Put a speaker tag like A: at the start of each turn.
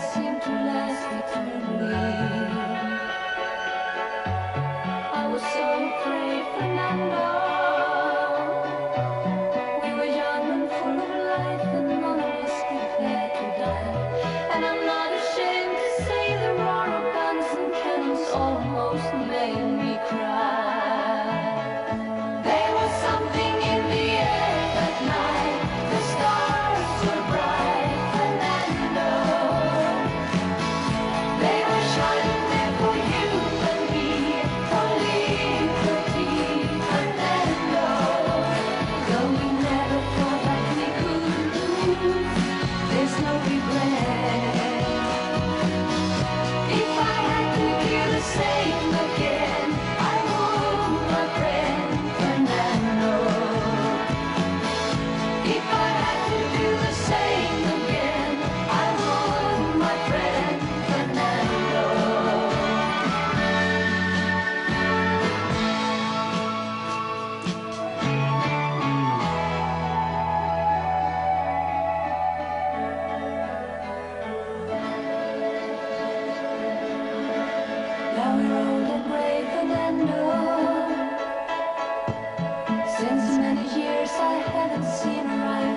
A: Seemed to last eternally. I haven't seen her eyes.